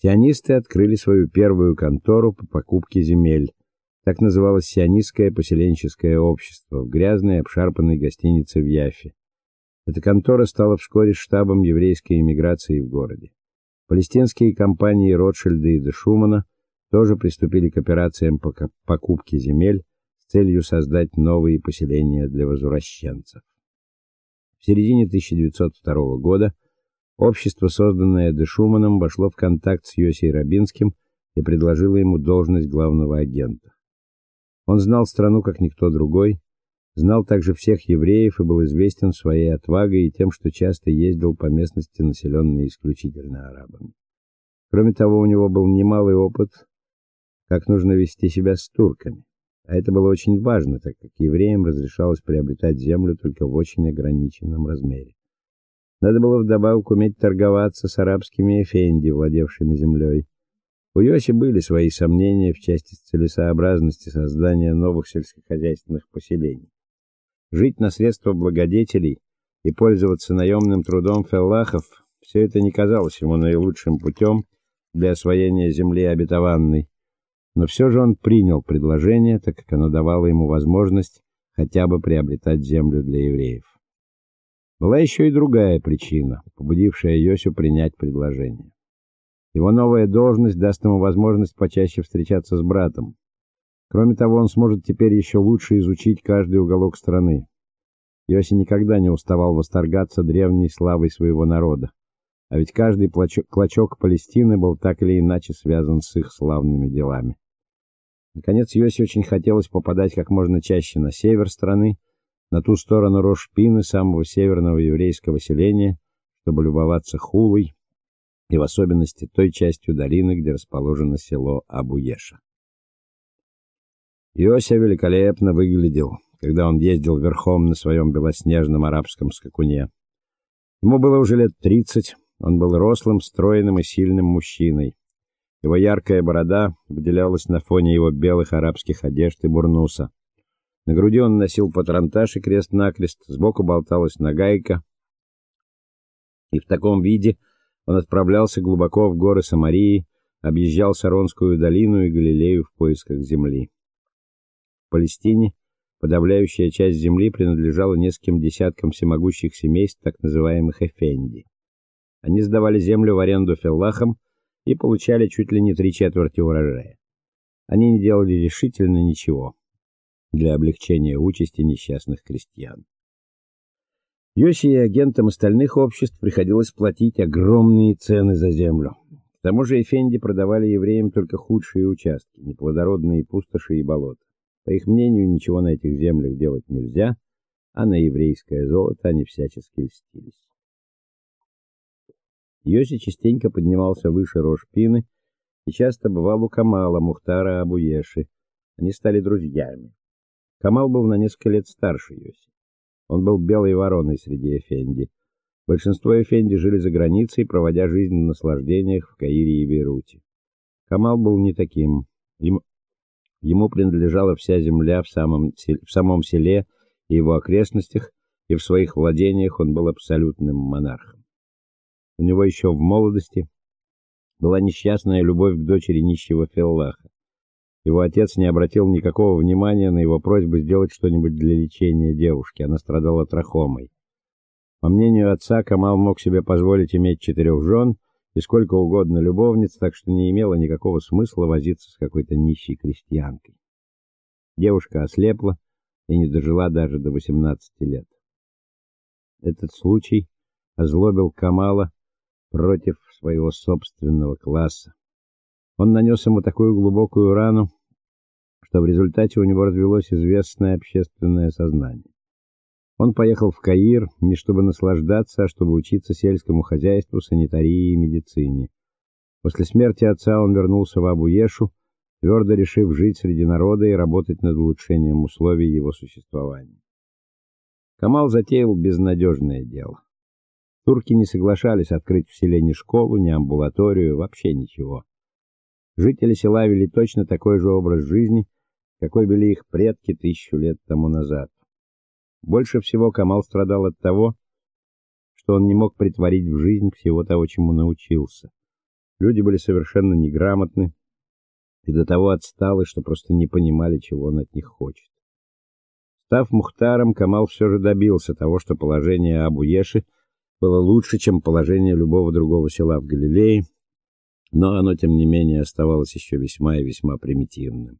Сионисты открыли свою первую контору по покупке земель. Так называлось сионистское поселенческое общество в грязной обшарпанной гостинице в Яффе. Эта контора стала вскоре штабом еврейской эмиграции в городе. Палестинские компании Ротшильда и де Шумана тоже приступили к операциям по покупке земель с целью создать новые поселения для возвращенцев. В середине 1902 года общество, созданное де Шуманом, вошло в контакт с Йосей Рабинским и предложило ему должность главного агента. Он знал страну как никто другой, знал также всех евреев и был известен своей отвагой и тем, что часто ездил по местности, населенной исключительно арабами. Кроме того, у него был немалый опыт, как нужно вести себя с турками. А это было очень важно, так как евреям разрешалось приобретать землю только в очень ограниченном размере. Надо было вдобавок уметь торговаться с арабскими эфенди, владевшими землей. У Йоси были свои сомнения в части целесообразности создания новых сельскохозяйственных поселений. Жить на средства благодетелей и пользоваться наемным трудом феллахов все это не казалось ему наилучшим путем для освоения земли обетованной. Но все же он принял предложение, так как оно давало ему возможность хотя бы приобретать землю для евреев. Была еще и другая причина, побудившая Йосю принять предложение. Его новая должность даст ему возможность почаще встречаться с братом. Кроме того, он сможет теперь еще лучше изучить каждый уголок страны. Йоси никогда не уставал восторгаться древней славой своего народа. А ведь каждый клочок Палестины был так или иначе связан с их славными делами. Наконец, Йоси очень хотелось попадать как можно чаще на север страны, на ту сторону Рош-Пины, самого северного еврейского селения, чтобы любоваться Хулой и в особенности той частью долины, где расположено село Абуеша. Йося великолепно выглядел, когда он ездил верхом на своем белоснежном арабском скакуне. Ему было уже лет тридцать, он был рослым, стройным и сильным мужчиной. Его яркая борода выделялась на фоне его белых арабских одежд и бурнуса. На груди он носил патронтаж и крест-накрест, сбоку болталась нагайка. И в таком виде он отправлялся глубоко в горы Самарии, объезжал Саронскую долину и Галилею в поисках земли. В Палестине подавляющая часть земли принадлежала нескольким десяткам всемогущих семейств, так называемых эфенди. Они сдавали землю в аренду феллахам и получали чуть ли не три четверти урожая. Они не делали решительно ничего для облегчения участи несчастных крестьян. Йоси и агентам остальных обществ приходилось платить огромные цены за землю. К тому же эфенди продавали евреям только худшие участки, неплодородные пустоши и болота. По их мнению, ничего на этих землях делать нельзя, а на еврейское золото они всячески льстились. Йоси частенько поднимался выше Рошпины и часто бывал у Камала Мухтара Абуеши. Они стали друзьями. Камал был на несколько лет старше Йоси. Он был белой вороной среди эфенди. Большинство эфенди жили за границей, проводя жизнь в наслаждениях в Каире и Бейруте. Камал был не таким. Ему Ему принадлежала вся земля в самом в самом селе и его окрестностях, и в своих владениях он был абсолютным монархом. У него еще в молодости была несчастная любовь к дочери нищего Феллаха. Его отец не обратил никакого внимания на его просьбу сделать что-нибудь для лечения девушки. Она страдала трахомой. По мнению отца, Камал мог себе позволить иметь четырех жен и сколько угодно любовниц, так что не имело никакого смысла возиться с какой-то нищей крестьянкой. Девушка ослепла и не дожила даже до 18 лет. Этот случай озлобил Камала против своего собственного класса. Он нанес ему такую глубокую рану, что в результате у него развелось известное общественное сознание. Он поехал в Каир не чтобы наслаждаться, а чтобы учиться сельскому хозяйству, санитарии и медицине. После смерти отца он вернулся в Абу-Ешу, твердо решив жить среди народа и работать над улучшением условий его существования. Камал затеял безнадежное дело. Турки не соглашались открыть в селе ни школу, ни амбулаторию, вообще ничего. Жители села вели точно такой же образ жизни, какой вели их предки тысячу лет тому назад. Больше всего Камал страдал от того, что он не мог притворить в жизнь всего того, чему научился. Люди были совершенно неграмотны и до того отсталы, что просто не понимали, чего он от них хочет. Став мухтаром, Камал все же добился того, что положение Абу-Еши было лучше, чем положение любого другого села в Галилее, но оно тем не менее оставалось еще весьма и весьма примитивным.